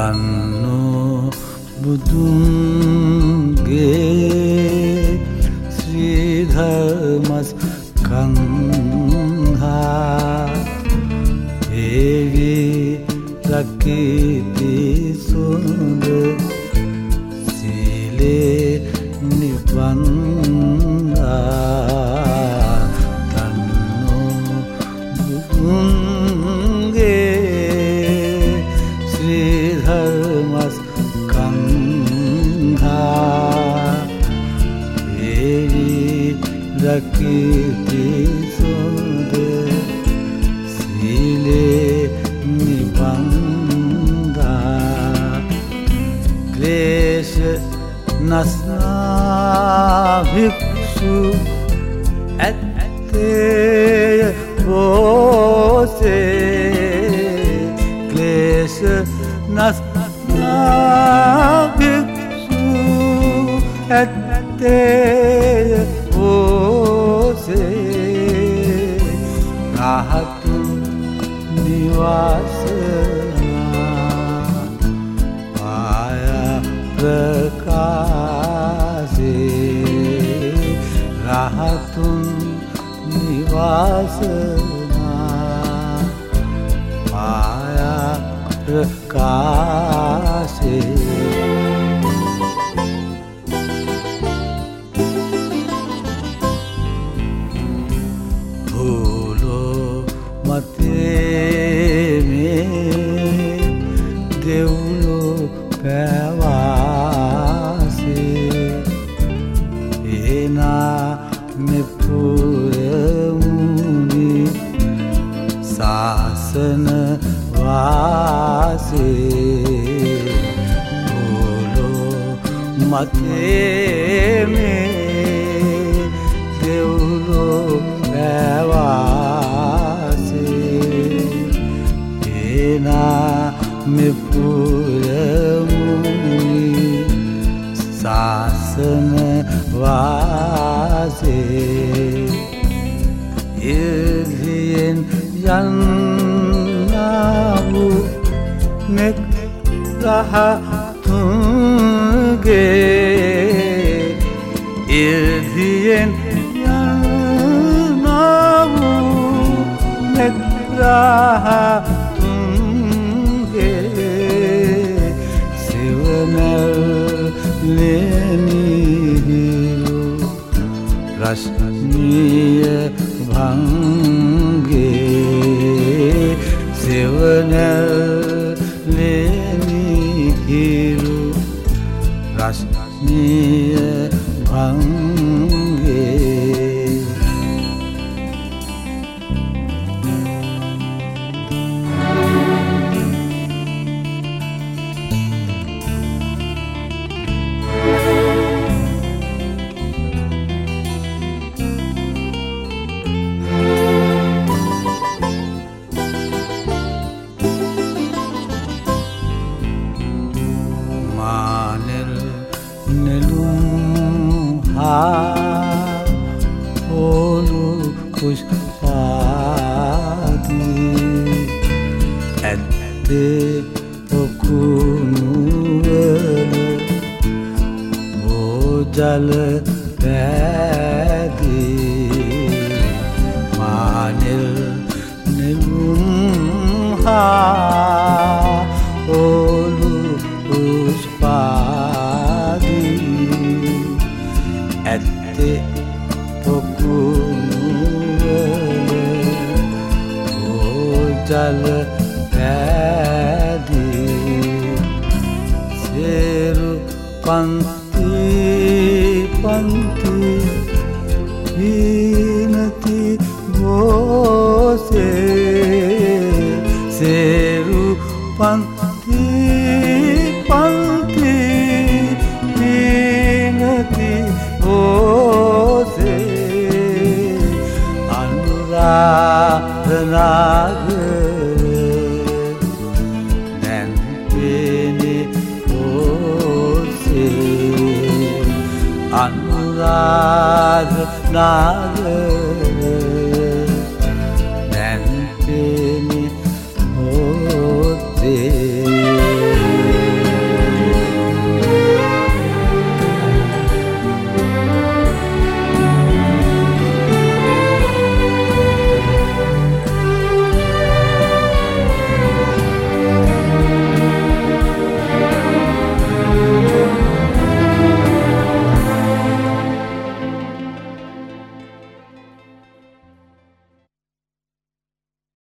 ගන්නෝ බුදුන්ගේ ශ්‍රීධමස් කන්හා ඒවි ලකිති සුන්දු සීලේ නිබන්න දකිති සොද සීලේ නිබන්දා ක්ලේශ නස්නාභික්ෂු ඇත්තේය බෝසේ ක්ලේශ නස්නාභික්ෂු ඇත්තේය නිවාසනා පාය ප්‍රකාසේ භූලෝ සාසන වාසේ. භූලෝ මතේ මේ දෙවුලෝ පැවාසේ ඒනා මෙපුරමුණි සාසන වාසේ. ඉර්දියෙන් යන්නාවූ නෙක් රහතුන්ගේ ඉර්දියෙන් යන්නාවූ නෙක් රහතුන්ගේ සිවනල් ලෙනිහිරු රශ්මිය භංගේ සෙවනල් ලෙනිහිරු රශ්මිය භංගේ පුෂ්පාදී ඇත්තේ ඔකුණුවල බෝජල පැදී මානෙල් නෙළුම් හා ඕජල පැදී සේරු පන්ති පන්ති nada.